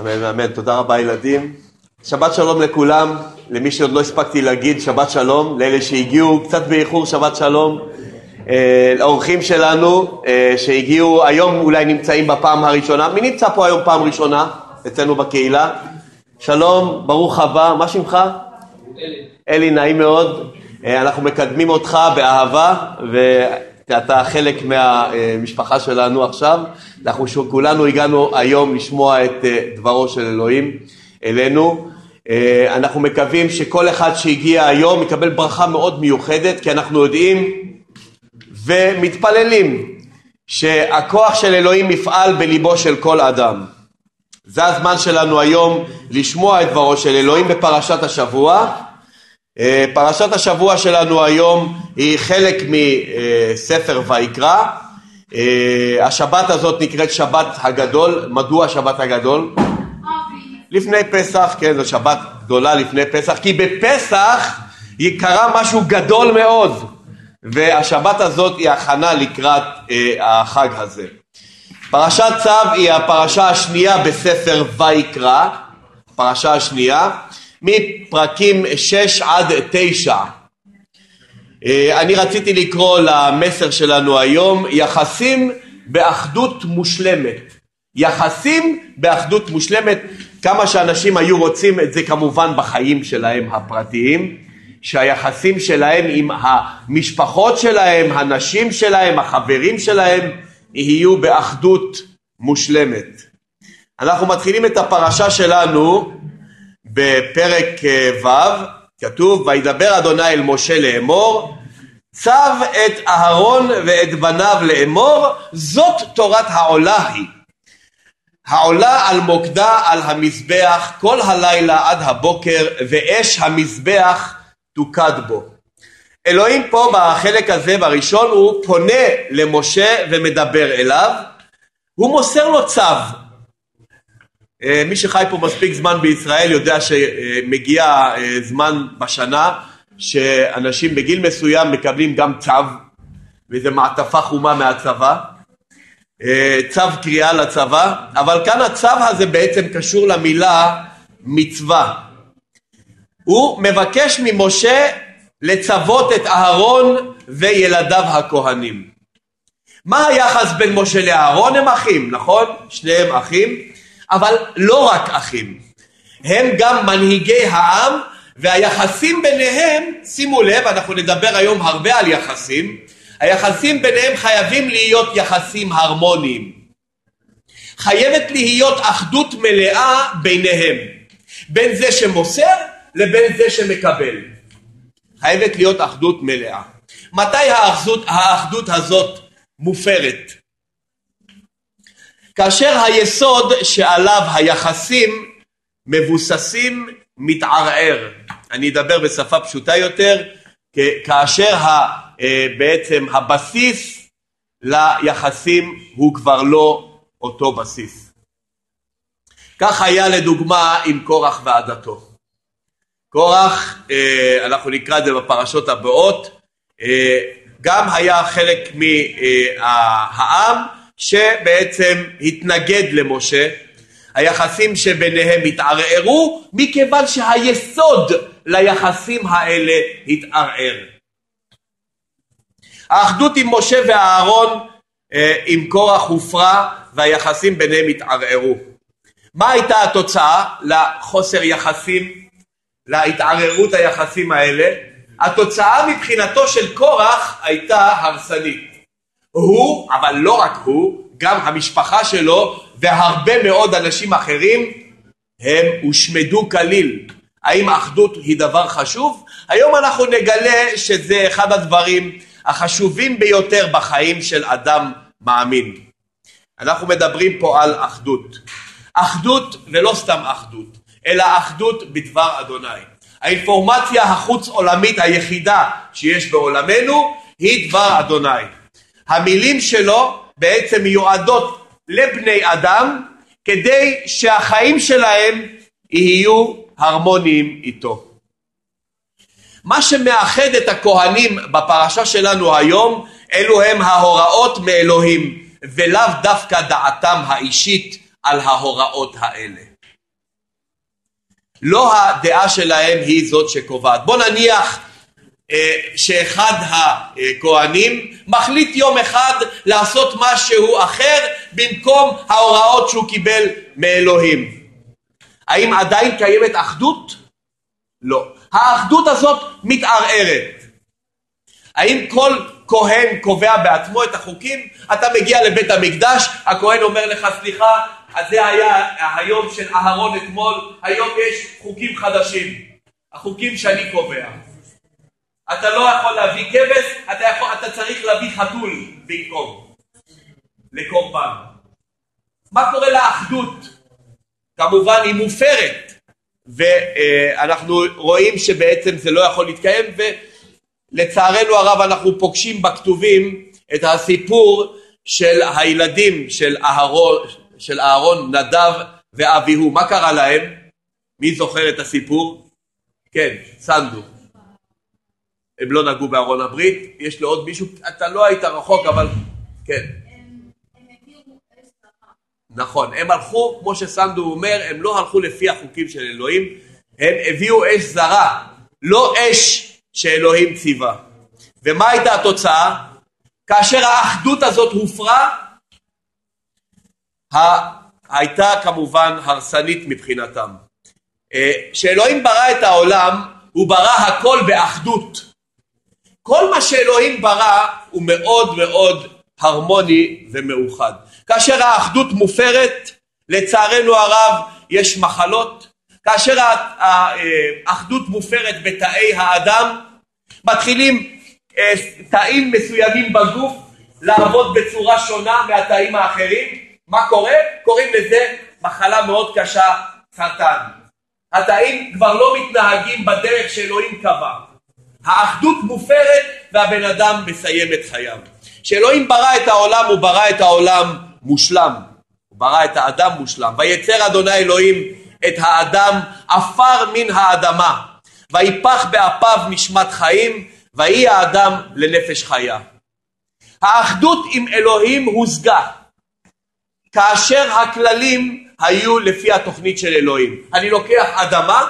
אמן ואמן. תודה רבה ילדים. שבת שלום לכולם, למי שעוד לא הספקתי להגיד שבת שלום, לאלה שהגיעו קצת באיחור שבת שלום, אה, לאורחים שלנו אה, שהגיעו היום אולי נמצאים בפעם הראשונה, מי נמצא פה היום פעם ראשונה אצלנו בקהילה? שלום, ברוך הבא, מה שמך? אלי. אלי, נעים מאוד, אה, אנחנו מקדמים אותך באהבה ואתה חלק מהמשפחה שלנו עכשיו, אנחנו כולנו הגענו היום לשמוע את דברו של אלוהים אלינו. אנחנו מקווים שכל אחד שהגיע היום יקבל ברכה מאוד מיוחדת, כי אנחנו יודעים ומתפללים שהכוח של אלוהים יפעל בליבו של כל אדם. זה הזמן שלנו היום לשמוע את דברו של אלוהים בפרשת השבוע. פרשת השבוע שלנו היום היא חלק מספר ויקרא. השבת הזאת נקראת שבת הגדול. מדוע שבת הגדול? לפני פסח, כן, זו שבת גדולה לפני פסח, כי בפסח קרה משהו גדול מאוד. והשבת הזאת היא הכנה לקראת אה, החג הזה. פרשת צו היא הפרשה השנייה בספר ויקרא, פרשה השנייה, מפרקים 6 עד 9. אה, אני רציתי לקרוא למסר שלנו היום יחסים באחדות מושלמת. יחסים באחדות מושלמת, כמה שאנשים היו רוצים את זה כמובן בחיים שלהם הפרטיים, שהיחסים שלהם עם המשפחות שלהם, הנשים שלהם, החברים שלהם, יהיו באחדות מושלמת. אנחנו מתחילים את הפרשה שלנו בפרק אה, ו', כתוב וידבר אדוני אל משה לאמור צו את אהרון ואת בניו לאמור זאת תורת העולה היא העולה על מוקדה על המזבח כל הלילה עד הבוקר ואש המזבח תוקד בו. אלוהים פה בחלק הזה בראשון הוא פונה למשה ומדבר אליו, הוא מוסר לו צו. אה, מי שחי פה מספיק זמן בישראל יודע שמגיע אה, זמן בשנה שאנשים בגיל מסוים מקבלים גם צו, וזה מעטפה חומה מהצבא, אה, צו קריאה לצבא, אבל כאן הצו הזה בעצם קשור למילה מצווה. הוא מבקש ממשה לצוות את אהרון וילדיו הכהנים. מה היחס בין משה לאהרון? הם אחים, נכון? שניהם אחים, אבל לא רק אחים. הם גם מנהיגי העם והיחסים ביניהם, שימו לב, אנחנו נדבר היום הרבה על יחסים, היחסים ביניהם חייבים להיות יחסים הרמוניים. חייבת להיות אחדות מלאה ביניהם, בין זה שמוסר לבין זה שמקבל. חייבת להיות אחדות מלאה. מתי האחדות, האחדות הזאת מופרת? כאשר היסוד שעליו היחסים מבוססים מתערער. אני אדבר בשפה פשוטה יותר, כאשר אה, בעצם הבסיס ליחסים הוא כבר לא אותו בסיס. כך היה לדוגמה עם קורח ועדתו. קורח, אה, אנחנו נקרא את זה בפרשות הבאות, אה, גם היה חלק מהעם שבעצם התנגד למשה, היחסים שביניהם התערערו מכיוון שהיסוד ליחסים האלה התערער. האחדות עם משה ואהרון אה, עם קורח הופרה והיחסים ביניהם התערערו. מה הייתה התוצאה לחוסר יחסים להתערערות היחסים האלה, התוצאה מבחינתו של קורח הייתה הרסנית. הוא, אבל לא רק הוא, גם המשפחה שלו והרבה מאוד אנשים אחרים הם הושמדו כליל. האם אחדות היא דבר חשוב? היום אנחנו נגלה שזה אחד הדברים החשובים ביותר בחיים של אדם מאמין. אנחנו מדברים פה על אחדות. אחדות ולא סתם אחדות. אלא אחדות בדבר אדוני. האינפורמציה החוץ עולמית היחידה שיש בעולמנו היא דבר אדוני. המילים שלו בעצם מיועדות לבני אדם כדי שהחיים שלהם יהיו הרמוניים איתו. מה שמאחד את הכהנים בפרשה שלנו היום אלו הם ההוראות מאלוהים ולאו דווקא דעתם האישית על ההוראות האלה. לא הדעה שלהם היא זאת שקובעת. בוא נניח שאחד הכהנים מחליט יום אחד לעשות משהו אחר במקום ההוראות שהוא קיבל מאלוהים. האם עדיין קיימת אחדות? לא. האחדות הזאת מתערערת. האם כל כהן קובע בעצמו את החוקים? אתה מגיע לבית המקדש, הכהן אומר לך סליחה, אז זה היה היום של אהרון אתמול, היום יש חוקים חדשים, החוקים שאני קובע. אתה לא יכול להביא כבש, אתה, יכול, אתה צריך להביא חתול במקום, לקורבן. מה קורה לאחדות? כמובן היא מופרת, ואנחנו רואים שבעצם זה לא יכול להתקיים, ולצערנו הרב אנחנו פוגשים בכתובים את הסיפור של הילדים של אהרון, של אהרון נדב ואביהו. מה קרה להם? מי זוכר את הסיפור? כן, סנדו. הם לא נגעו בארון הברית, יש לעוד מישהו, אתה לא היית רחוק אבל כן. נכון, הם הלכו, כמו שסנדו אומר, הם לא הלכו לפי החוקים של אלוהים, הם הביאו אש זרה, לא אש שאלוהים ציווה. ומה הייתה התוצאה? כאשר האחדות הזאת הופרה, הייתה כמובן הרסנית מבחינתם. אה, כשאלוהים ברא את העולם, הוא ברא הכל באחדות. כל מה שאלוהים ברא הוא מאוד מאוד הרמוני ומאוחד. כאשר האחדות מופרת, לצערנו הרב יש מחלות. כאשר האחדות מופרת בתאי האדם, מתחילים אה, תאים מסוימים בגוף לעבוד בצורה שונה מהתאים האחרים. מה קורה? קוראים לזה מחלה מאוד קשה, סרטן. התאים כבר לא מתנהגים בדרך שאלוהים קבע. האחדות מופרת והבן אדם מסיים את חייו. כשאלוהים ברא את העולם הוא ברא את העולם מושלם, הוא ברא את האדם מושלם. ויצר אדוני אלוהים את האדם עפר מן האדמה ויפח באפיו נשמת חיים ויהי האדם לנפש חיה. האחדות עם אלוהים הושגה כאשר הכללים היו לפי התוכנית של אלוהים. אני לוקח אדמה,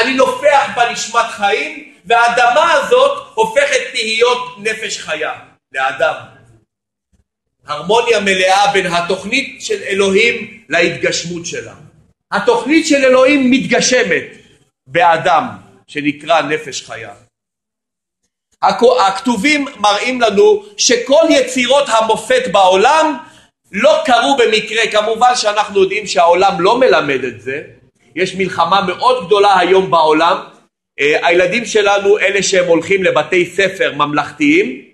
אני נופח בה נשמת חיים והאדמה הזאת הופכת להיות נפש חיה לאדם. הרמוניה מלאה בין התוכנית של אלוהים להתגשמות שלה. התוכנית של אלוהים מתגשמת באדם שנקרא נפש חיה. הכתובים מראים לנו שכל יצירות המופת בעולם לא קרו במקרה, כמובן שאנחנו יודעים שהעולם לא מלמד את זה, יש מלחמה מאוד גדולה היום בעולם. אה, הילדים שלנו, אלה שהם הולכים לבתי ספר ממלכתיים,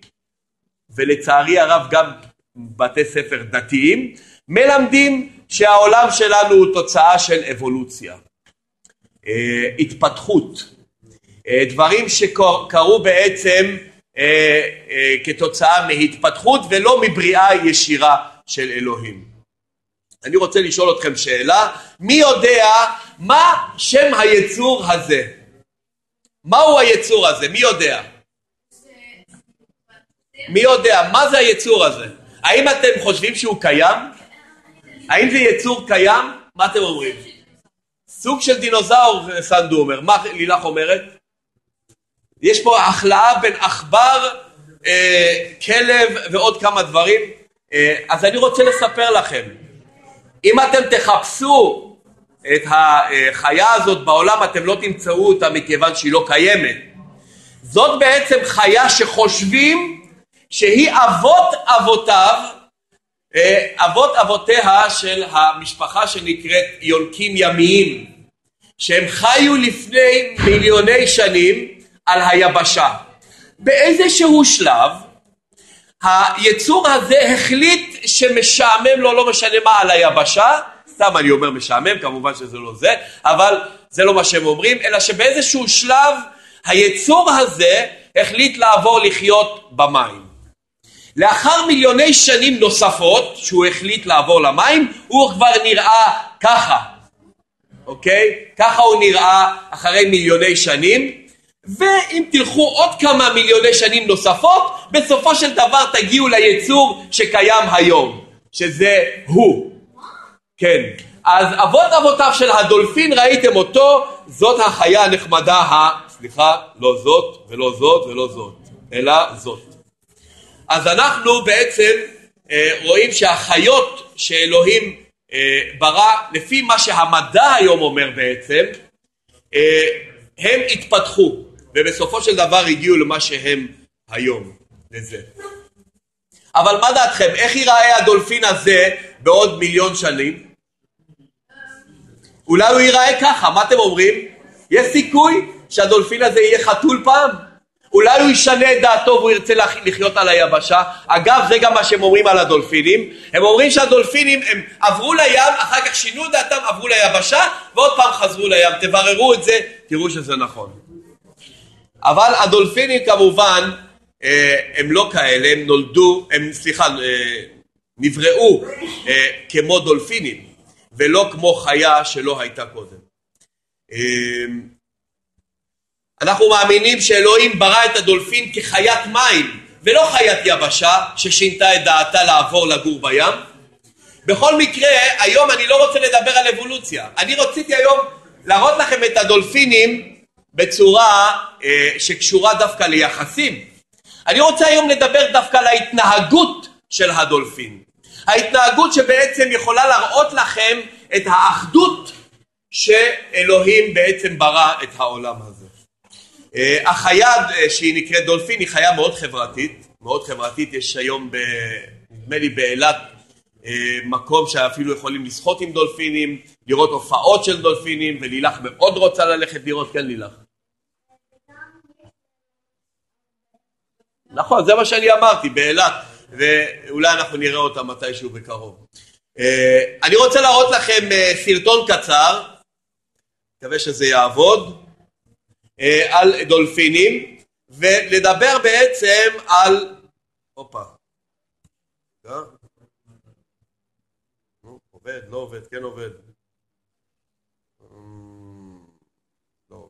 ולצערי הרב גם בתי ספר דתיים, מלמדים שהעולם שלנו הוא תוצאה של אבולוציה, אה, התפתחות, אה, דברים שקרו בעצם כתוצאה מהתפתחות ולא מבריאה ישירה של אלוהים. אני רוצה לשאול אתכם שאלה, מי יודע מה שם היצור הזה? מהו היצור הזה? מי יודע? מי יודע? מה זה היצור הזה? האם אתם חושבים שהוא קיים? האם זה יצור קיים? מה אתם אומרים? סוג של דינוזאור, סנדו אומר. מה לילך אומרת? יש פה החלאה בין עכבר, אה, כלב ועוד כמה דברים. אה, אז אני רוצה לספר לכם. אם אתם תחפשו את החיה הזאת בעולם אתם לא תמצאו אותה מכיוון שהיא לא קיימת. זאת בעצם חיה שחושבים שהיא אבות אבותיו, אה, אבות אבותיה של המשפחה שנקראת יונקים ימיים, שהם חיו לפני מיליוני שנים על היבשה. באיזשהו שלב היצור הזה החליט שמשעמם לו לא משנה מה על היבשה סתם אני אומר משעמם, כמובן שזה לא זה, אבל זה לא מה שהם אומרים, אלא שבאיזשהו שלב היצור הזה החליט לעבור לחיות במים. לאחר מיליוני שנים נוספות שהוא החליט לעבור למים, הוא כבר נראה ככה, אוקיי? ככה הוא נראה אחרי מיליוני שנים, ואם תלכו עוד כמה מיליוני שנים נוספות, בסופו של דבר תגיעו ליצור שקיים היום, שזה הוא. כן, אז אבות אבותיו של הדולפין ראיתם אותו, זאת החיה הנחמדה, ה... סליחה, לא זאת ולא זאת ולא זאת, אלא זאת. אז אנחנו בעצם אה, רואים שהחיות שאלוהים אה, ברא, לפי מה שהמדע היום אומר בעצם, אה, הם התפתחו, ובסופו של דבר הגיעו למה שהם היום, לזה. אבל מה דעתכם, איך ייראה הדולפין הזה בעוד מיליון שנים? אולי הוא ייראה ככה, מה אתם אומרים? יש סיכוי שהדולפין הזה יהיה חתול פעם? אולי הוא ישנה את דעתו והוא ירצה לחיות על היבשה. אגב, זה גם מה שהם אומרים על הדולפינים. הם אומרים שהדולפינים הם עברו לים, אחר כך שינו דעתם, עברו ליבשה, ועוד פעם חזרו לים. תבררו את זה, תראו שזה נכון. אבל הדולפינים כמובן, אה, הם לא כאלה, הם נולדו, הם, סליחה, אה, נבראו אה, כמו דולפינים, ולא כמו חיה שלא הייתה קודם. אנחנו מאמינים שאלוהים ברא את הדולפין כחיית מים ולא חיית יבשה ששינתה את דעתה לעבור לגור בים. בכל מקרה, היום אני לא רוצה לדבר על אבולוציה. אני רציתי היום להראות לכם את הדולפינים בצורה אה, שקשורה דווקא ליחסים. אני רוצה היום לדבר דווקא על ההתנהגות של הדולפין. ההתנהגות שבעצם יכולה להראות לכם את האחדות שאלוהים בעצם ברא את העולם הזה. אה, החיה אה, שהיא נקראת דולפין היא חיה מאוד חברתית, מאוד חברתית, יש היום נדמה לי באילת אה, מקום שאפילו יכולים לשחות עם דולפינים, לראות הופעות של דולפינים, ולילך מאוד רוצה ללכת לראות, כן לילך. נכון, זה מה שאני אמרתי, באילת, ואולי אנחנו נראה אותה מתישהו בקרוב. אני רוצה להראות לכם סרטון קצר, מקווה שזה יעבוד. אה, על דולפינים ולדבר בעצם על... הופה. אה? עובד, לא עובד, כן עובד. לא עובד.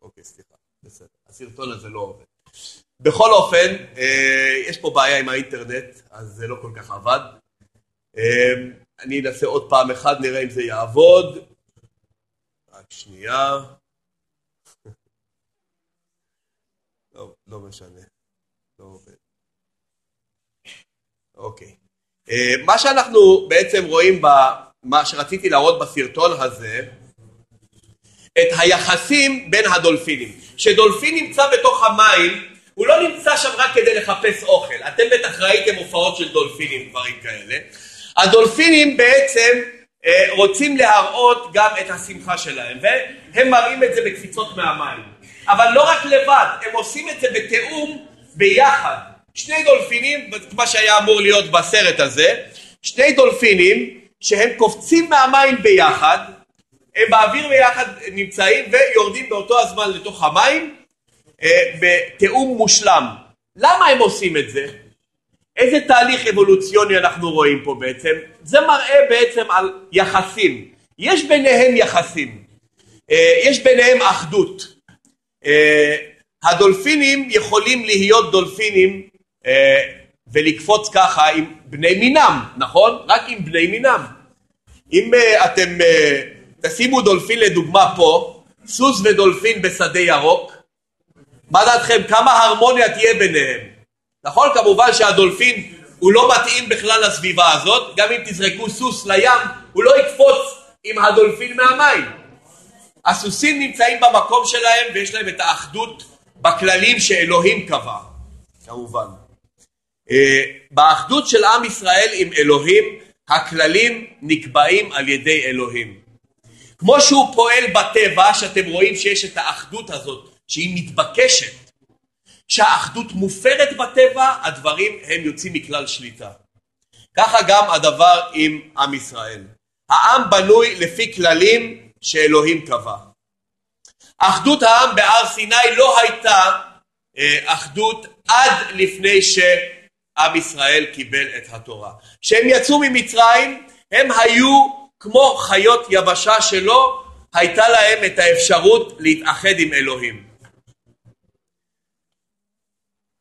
אוקיי, סליחה, בסדר. הסרטון הזה לא עובד. בכל אופן, אה, יש פה בעיה עם האינטרנט, אז זה לא כל כך עבד. אני אנסה עוד פעם אחת, נראה אם זה יעבוד. רק שנייה. לא, לא משנה. לא עובד. אוקיי. אה, מה שאנחנו בעצם רואים, מה שרציתי להראות בסרטון הזה, את היחסים בין הדולפינים. כשדולפין נמצא בתוך המים, הוא לא נמצא שם רק כדי לחפש אוכל. אתם בטח ראיתם הופעות של דולפינים, דברים כאלה. הדולפינים בעצם אה, רוצים להראות גם את השמחה שלהם, והם מראים את זה בקפיצות מהמים. אבל לא רק לבד, הם עושים את זה בתיאום ביחד. שני דולפינים, מה שהיה אמור להיות בסרט הזה, שני דולפינים שהם קופצים מהמים ביחד, הם באוויר ביחד נמצאים ויורדים באותו הזמן לתוך המים בתיאום מושלם. למה הם עושים את זה? איזה תהליך אבולוציוני אנחנו רואים פה בעצם? זה מראה בעצם על יחסים. יש ביניהם יחסים. אה, יש ביניהם אחדות. אה, הדולפינים יכולים להיות דולפינים אה, ולקפוץ ככה עם בני מינם, נכון? רק עם בני מינם. אם אה, אתם תשימו דולפין לדוגמה פה, סוס ודולפין בשדה ירוק, מה דעתכם? כמה הרמוניה תהיה ביניהם? נכון? כמובן שהדולפין הוא לא מתאים בכלל לסביבה הזאת, גם אם תזרקו סוס לים, הוא לא יקפוץ עם הדולפין מהמים. הסוסים נמצאים במקום שלהם ויש להם את האחדות בכללים שאלוהים קבע, כמובן. אה, באחדות של עם ישראל עם אלוהים, הכללים נקבעים על ידי אלוהים. כמו שהוא פועל בטבע, שאתם רואים שיש את האחדות הזאת, שהיא מתבקשת, כשהאחדות מופרת בטבע, הדברים הם יוצאים מכלל שליטה. ככה גם הדבר עם עם ישראל. העם בנוי לפי כללים שאלוהים קבע. אחדות העם בהר סיני לא הייתה אה, אחדות עד לפני שעם ישראל קיבל את התורה. כשהם יצאו ממצרים הם היו כמו חיות יבשה שלא הייתה להם את האפשרות להתאחד עם אלוהים.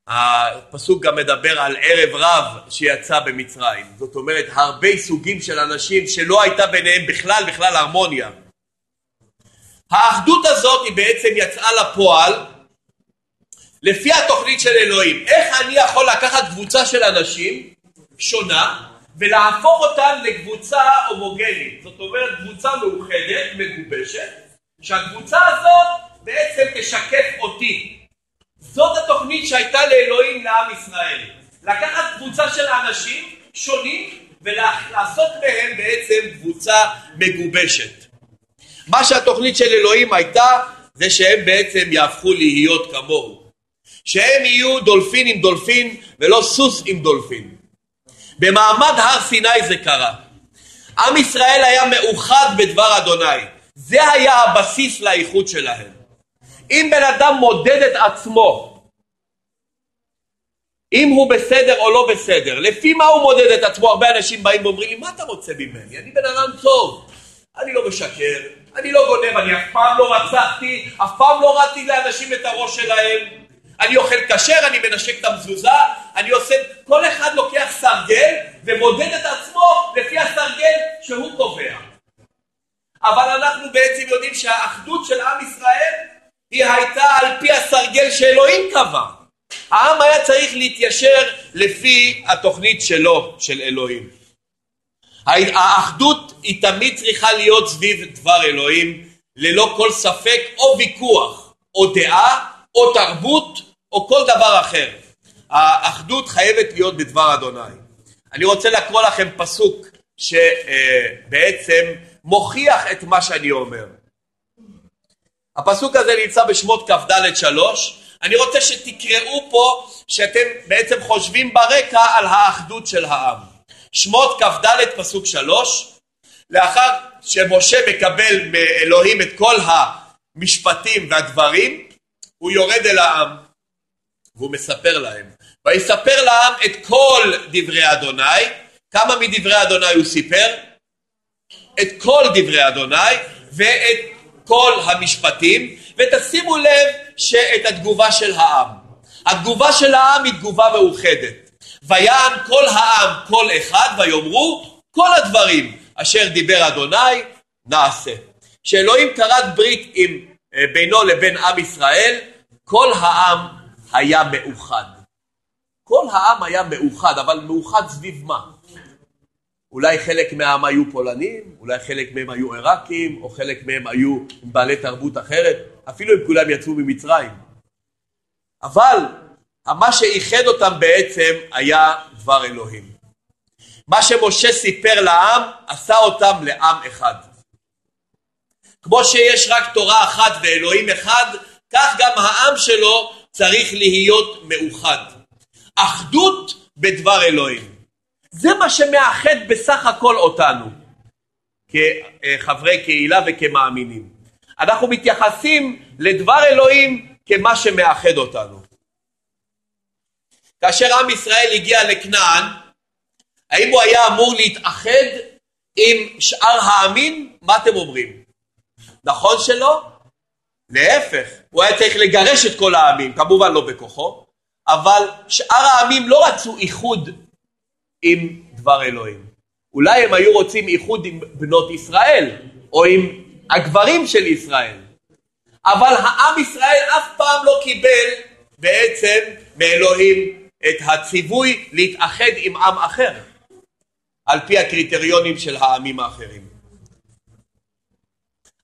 הפסוק גם מדבר על ערב רב שיצא במצרים. זאת אומרת, הרבה סוגים של אנשים שלא הייתה ביניהם בכלל בכלל הרמוניה. האחדות הזאת היא בעצם יצאה לפועל לפי התוכנית של אלוהים. איך אני יכול לקחת קבוצה של אנשים שונה ולהפוך אותם לקבוצה הומוגנית. זאת אומרת, קבוצה מאוחדת, מגובשת, שהקבוצה הזאת בעצם תשקף אותי. זאת התוכנית שהייתה לאלוהים לעם ישראל. לקחת קבוצה של אנשים שונים ולעשות מהם בעצם קבוצה מגובשת. מה שהתוכנית של אלוהים הייתה זה שהם בעצם יהפכו להיות כמוהו. שהם יהיו דולפין עם דולפין ולא סוס עם דולפין. במעמד הר סיני זה קרה. עם ישראל היה מאוחד בדבר אדוני. זה היה הבסיס לאיחוד שלהם. אם בן אדם מודד את עצמו, אם הוא בסדר או לא בסדר, לפי מה הוא מודד את עצמו? הרבה אנשים באים ואומרים לי, מה אתה רוצה ממני? אני בן אדם טוב, אני לא משקר, אני לא גונב, אני אף פעם לא רצחתי, אף פעם לא רדתי לאנשים את הראש שלהם, אני אוכל כשר, אני מנשק את המזוזה, אני עושה, כל אחד לוקח סרגל ומודד את עצמו לפי הסרגל שהוא קובע. אבל אנחנו בעצם יודעים שהאחדות של עם ישראל היא הייתה על פי הסרגל שאלוהים קבע. העם היה צריך להתיישר לפי התוכנית שלו, של אלוהים. האחדות היא תמיד צריכה להיות סביב דבר אלוהים, ללא כל ספק או ויכוח, או דעה, או תרבות, או כל דבר אחר. האחדות חייבת להיות בדבר אדוני. אני רוצה לקרוא לכם פסוק שבעצם מוכיח את מה שאני אומר. הפסוק הזה נמצא בשמות כ"ד שלוש. אני רוצה שתקראו פה שאתם בעצם חושבים ברקע על האחדות של העם. שמות כ"ד פסוק שלוש. לאחר שמשה מקבל מאלוהים את כל המשפטים והדברים, הוא יורד אל העם והוא מספר להם. ויספר לעם את כל דברי אדוני. כמה מדברי אדוני הוא סיפר? את כל דברי אדוני ואת כל המשפטים, ותשימו לב שאת התגובה של העם. התגובה של העם היא תגובה מאוחדת. ויען כל העם כל אחד ויאמרו כל הדברים אשר דיבר אדוני נעשה. כשאלוהים כרת ברית עם, אה, בינו לבין עם ישראל, כל העם היה מאוחד. כל העם היה מאוחד, אבל מאוחד סביב מה? אולי חלק מהעם היו פולנים, אולי חלק מהם היו עיראקים, או חלק מהם היו בעלי תרבות אחרת, אפילו אם כולם יצאו ממצרים. אבל מה שאיחד אותם בעצם היה דבר אלוהים. מה שמשה סיפר לעם, עשה אותם לעם אחד. כמו שיש רק תורה אחת ואלוהים אחד, כך גם העם שלו צריך להיות מאוחד. אחדות בדבר אלוהים. זה מה שמאחד בסך הכל אותנו כחברי קהילה וכמאמינים. אנחנו מתייחסים לדבר אלוהים כמה שמאחד אותנו. כאשר עם ישראל הגיע לכנען, האם הוא היה אמור להתאחד עם שאר העמים? מה אתם אומרים? נכון שלא? להפך, הוא היה צריך לגרש את כל העמים, כמובן לא בכוחו, אבל שאר העמים לא רצו איחוד עם דבר אלוהים. אולי הם היו רוצים איחוד עם בנות ישראל, או עם הגברים של ישראל. אבל העם ישראל אף פעם לא קיבל בעצם מאלוהים את הציווי להתאחד עם עם אחר, על פי הקריטריונים של העמים האחרים.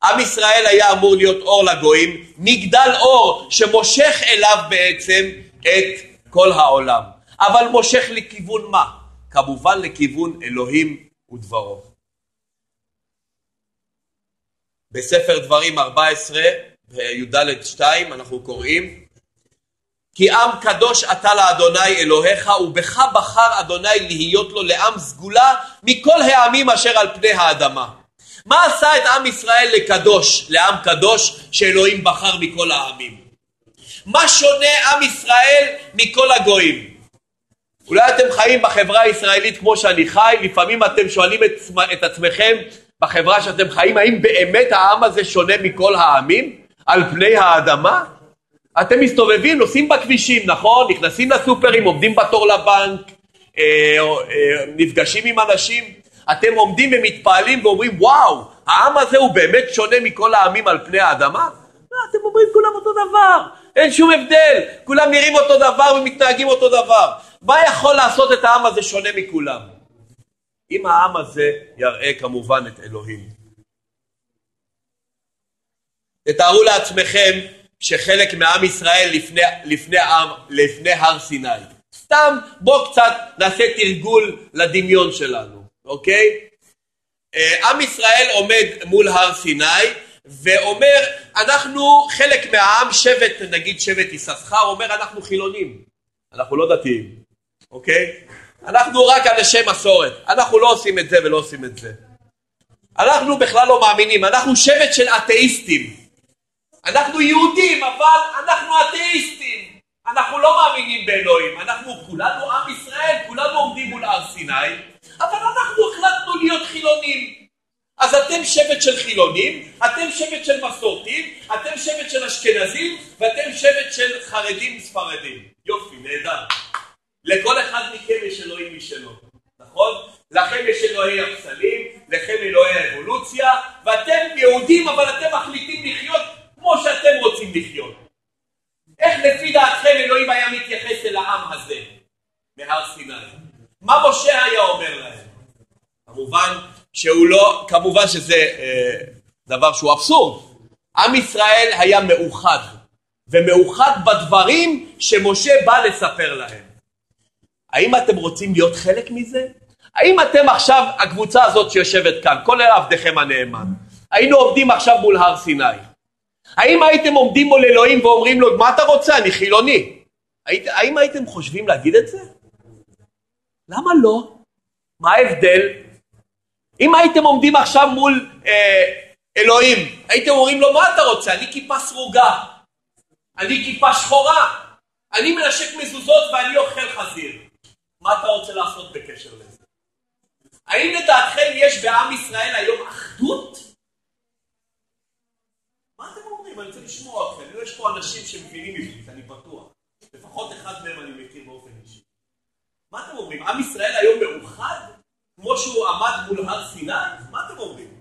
עם ישראל היה אמור להיות אור לגויים, מגדל אור שמושך אליו בעצם את כל העולם. אבל מושך לכיוון מה? כמובן לכיוון אלוהים ודברו. בספר דברים 14, בי"ד 2, אנחנו קוראים כי עם קדוש אתה לאדוני אלוהיך ובך בחר אדוני להיות לו לעם סגולה מכל העמים אשר על פני האדמה. מה עשה את עם ישראל לקדוש, לעם קדוש שאלוהים בחר מכל העמים? מה שונה עם ישראל מכל הגויים? אולי אתם חיים בחברה הישראלית כמו שאני חי, לפעמים אתם שואלים את, את עצמכם בחברה שאתם חיים, האם באמת העם הזה שונה מכל העמים על פני האדמה? אתם מסתובבים, נוסעים בכבישים, נכון? נכנסים לסופרים, עומדים בתור לבנק, אה, אה, נפגשים עם אנשים, אתם עומדים ומתפעלים ואומרים וואו, העם הזה הוא באמת שונה מכל העמים על פני האדמה? לא, אתם אומרים כולם אותו דבר, אין שום הבדל, כולם נראים אותו דבר ומתנהגים אותו דבר. מה יכול לעשות את העם הזה שונה מכולם? אם העם הזה יראה כמובן את אלוהים. תתארו לעצמכם שחלק מעם ישראל לפני, לפני, עם, לפני הר סיני. סתם בואו קצת נעשה תרגול לדמיון שלנו, אוקיי? אה, עם ישראל עומד מול הר סיני ואומר אנחנו חלק מהעם שבט נגיד שבט יששכר אומר אנחנו חילונים אנחנו לא דתיים אוקיי? אנחנו רק אנשי מסורת. אנחנו לא עושים את זה ולא עושים את זה. אנחנו בכלל לא מאמינים. אנחנו שבט של אתאיסטים. אנחנו יהודים אבל אנחנו אתאיסטים. אנחנו לא מאמינים באלוהים. אנחנו כולנו עם ישראל כולנו עומדים מול הר סיני אבל אנחנו החלטנו להיות חילונים. אז אתם שבט של חילונים, אתם שבט של מסורתים, אתם שבט של אשכנזים, ואתם שבט של חרדים ספרדים. יופי, נהדר. לכל אחד מכם יש אלוהים משלו, נכון? לכם יש אלוהי הפסלים, לכם אלוהי האבולוציה, ואתם יהודים אבל אתם מחליטים לחיות כמו שאתם רוצים לחיות. איך לפי דעתכם אלוהים היה מתייחס אל העם הזה מהר סיני? מה משה היה אומר להם? כמובן שהוא לא, כמובן שזה אה, דבר שהוא אבסורד. עם ישראל היה מאוחד, ומאוחד בדברים שמשה בא לספר להם. האם אתם רוצים להיות חלק מזה? האם אתם עכשיו, הקבוצה הזאת שיושבת כאן, כולל עבדכם הנאמן, היינו עומדים עכשיו מול הר סיני. האם הייתם עומדים מול אלוהים ואומרים לו, מה אתה רוצה? אני חילוני. היית, האם הייתם חושבים להגיד את זה? למה לא? מה ההבדל? אם הייתם עומדים עכשיו מול אה, אלוהים, הייתם אומרים לו, מה אתה רוצה? אני כיפה סרוגה, אני כיפה שחורה, אני מנשק מזוזות ואני אוכל חזיר. מה אתה רוצה לעשות בקשר לזה? האם לדעתכם יש בעם ישראל היום אחדות? מה אתם אומרים? אני רוצה לשמוע אתכם. יש פה אנשים שמבינים עברית, אני בטוח. לפחות אחד מהם אני מכיר באופן אישי. מה אתם אומרים? עם ישראל היום מאוחד? כמו שהוא עמד מול הר סיני? מה אתם אומרים?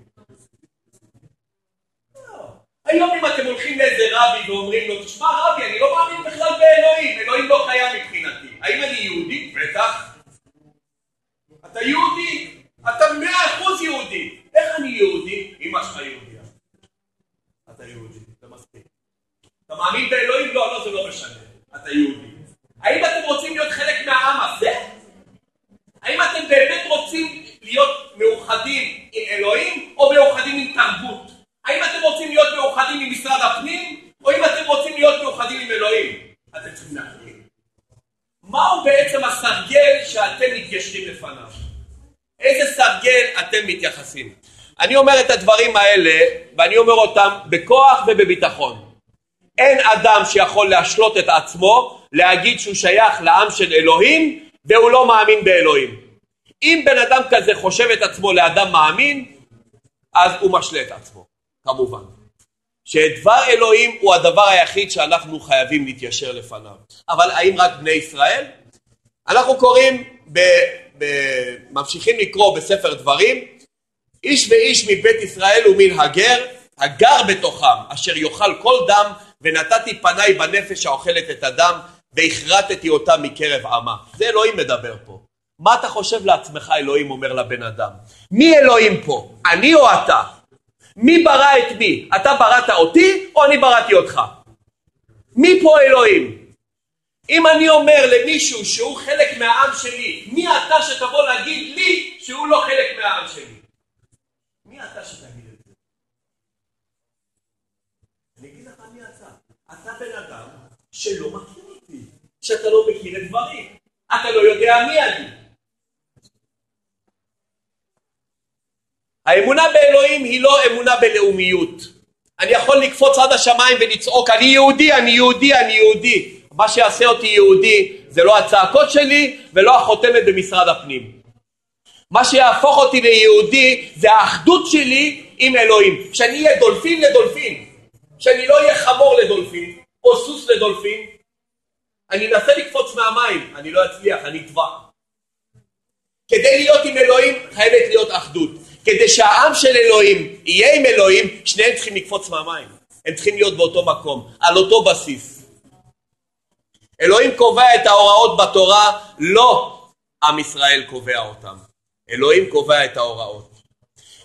לא. היום אם אתם הולכים לאיזה רבי ואומרים לו, תשמע רבי, אני לא מאמין בכלל באלוהים, אלוהים לא קיים מבחינתי. האם אני יהודי? בטח. אתה יהודי, אתה מאה אחוז יהודי. איך אני יהודי? אמא שלך יהודייה. אתה יהודי, זה מספיק. אתה מאמין באלוהים? לא, לא, זה לא משנה. אתה יהודי. האם אתם רוצים להיות חלק מהעם הזה? האם אתם באמת רוצים להיות מאוחדים עם אלוהים או מאוחדים עם תרבות? האם אתם רוצים להיות מאוחדים עם משרד הפנים או אם אתם רוצים להיות מאוחדים עם אלוהים? אתם צריכים להחליט. מהו בעצם הסרגל שאתם מתיישרים לפניו? איזה סרגל אתם מתייחסים? אני אומר את הדברים האלה ואני אומר אותם בכוח ובביטחון. אין אדם שיכול להשלות את עצמו להגיד שהוא שייך לעם של אלוהים והוא לא מאמין באלוהים. אם בן אדם כזה חושב את עצמו לאדם מאמין, אז הוא משלה את עצמו, כמובן. שדבר אלוהים הוא הדבר היחיד שאנחנו חייבים להתיישר לפניו. אבל האם רק בני ישראל? אנחנו קוראים, ב, ב, ממשיכים לקרוא בספר דברים, איש ואיש מבית ישראל ומן הגר, הגר בתוכם, אשר יאכל כל דם, ונתתי פניי בנפש האוכלת את הדם, והכרתתי אותה מקרב עמה. זה אלוהים מדבר פה. מה אתה חושב לעצמך אלוהים אומר לבן אדם? מי אלוהים פה? אני או אתה? מי ברא את מי? אתה בראת אותי או אני בראתי אותך? מי פה אלוהים? אם אני אומר למישהו שהוא חלק מהעם שלי, מי אתה שתבוא להגיד לי שהוא לא חלק מהעם שלי? מי אתה שתגיד את זה? אני אגיד לך מי אתה. אתה בן אדם שלא מכיר אותי, שאתה לא מכיר את דברי. אתה לא יודע מי אני. האמונה באלוהים היא לא אמונה בלאומיות. אני יכול לקפוץ עד השמיים ולצעוק אני יהודי, אני יהודי, אני יהודי. מה שיעשה אותי יהודי זה לא הצעקות שלי ולא החותמת במשרד הפנים. מה שיהפוך אותי ליהודי זה האחדות שלי עם אלוהים. שאני אהיה דולפין לדולפין. שאני לא אהיה חמור לדולפין, או סוס לדולפין, אני אנסה לקפוץ מהמים, אני לא אצליח, אני אטבע. כדי להיות עם אלוהים. שהעם של אלוהים יהיה עם אלוהים, שניהם צריכים לקפוץ מהמים. הם צריכים להיות באותו מקום, על אותו בסיס. אלוהים קובע את ההוראות בתורה, לא עם ישראל קובע אותם. אלוהים קובע את ההוראות.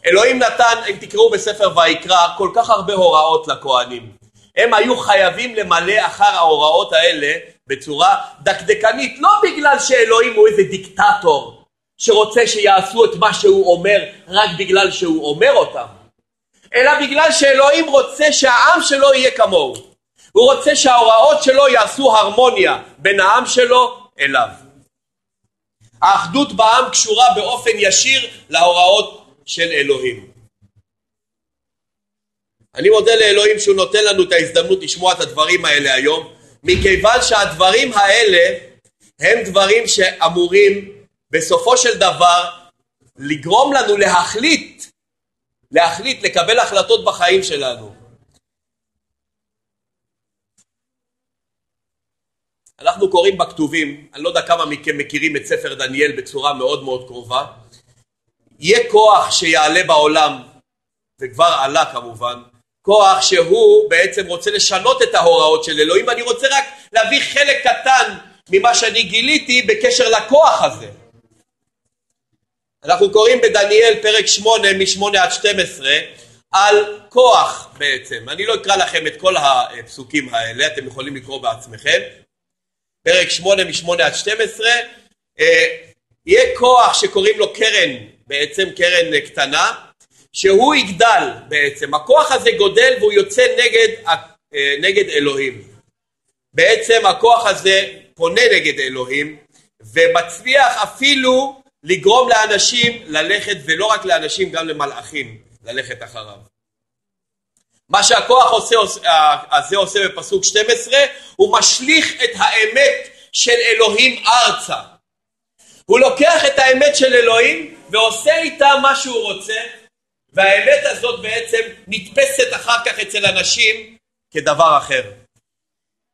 אלוהים נתן, אם תקראו בספר ויקרא, כל כך הרבה הוראות לכהנים. הם היו חייבים למלא אחר ההוראות האלה בצורה דקדקנית, לא בגלל שאלוהים הוא איזה דיקטטור שרוצה שיעשו את מה שהוא אומר רק בגלל שהוא אומר אותם, אלא בגלל שאלוהים רוצה שהעם שלו יהיה כמוהו. הוא רוצה שההוראות שלו יעשו הרמוניה בין העם שלו אליו. האחדות בעם קשורה באופן ישיר להוראות של אלוהים. אני מודה לאלוהים שהוא נותן לנו את ההזדמנות לשמוע את הדברים האלה היום, מכיוון שהדברים האלה הם דברים שאמורים בסופו של דבר לגרום לנו להחליט, להחליט, לקבל החלטות בחיים שלנו. אנחנו קוראים בכתובים, אני לא יודע כמה מכם מכירים את ספר דניאל בצורה מאוד מאוד קרובה, יהיה כוח שיעלה בעולם, וכבר עלה כמובן, כוח שהוא בעצם רוצה לשנות את ההוראות של אלוהים, ואני רוצה רק להביא חלק קטן ממה שאני גיליתי בקשר לכוח הזה. אנחנו קוראים בדניאל פרק 8 מ-8 עד 12 על כוח בעצם. אני לא אקרא לכם את כל הפסוקים האלה, אתם יכולים לקרוא בעצמכם. פרק 8 מ-8 עד 12, אה, יהיה כוח שקוראים לו קרן, בעצם קרן קטנה, שהוא יגדל בעצם. הכוח הזה גודל והוא יוצא נגד, אה, נגד אלוהים. בעצם הכוח הזה פונה נגד אלוהים ומצליח אפילו לגרום לאנשים ללכת, ולא רק לאנשים, גם למלאכים, ללכת אחריו. מה שהכוח עושה, הזה עושה בפסוק 12, הוא משליך את האמת של אלוהים ארצה. הוא לוקח את האמת של אלוהים ועושה איתה מה שהוא רוצה, והאמת הזאת בעצם נתפסת אחר כך אצל אנשים כדבר אחר.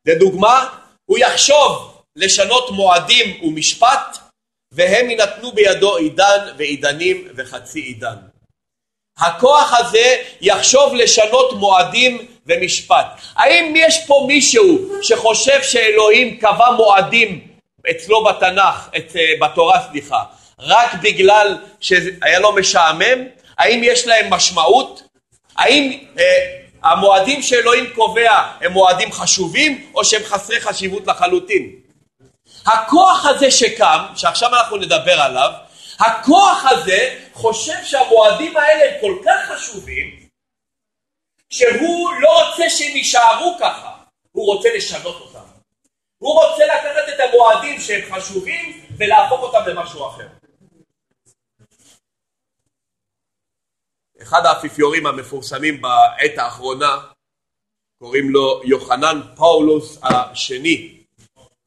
לדוגמה, הוא יחשוב לשנות מועדים ומשפט, והם יינתנו בידו עידן ועידנים וחצי עידן. הכוח הזה יחשוב לשנות מועדים ומשפט. האם יש פה מישהו שחושב שאלוהים קבע מועדים אצלו בתנ"ך, את, אה, בתורה סליחה, רק בגלל שהיה לו משעמם? האם יש להם משמעות? האם אה, המועדים שאלוהים קובע הם מועדים חשובים או שהם חסרי חשיבות לחלוטין? הכוח הזה שקם, שעכשיו אנחנו נדבר עליו, הכוח הזה חושב שהמועדים האלה הם כל כך חשובים, שהוא לא רוצה שהם יישארו ככה, הוא רוצה לשנות אותם. הוא רוצה לקחת את המועדים שהם חשובים ולהפוך אותם למשהו אחר. אחד האפיפיורים המפורסמים בעת האחרונה, קוראים לו יוחנן פאולוס השני.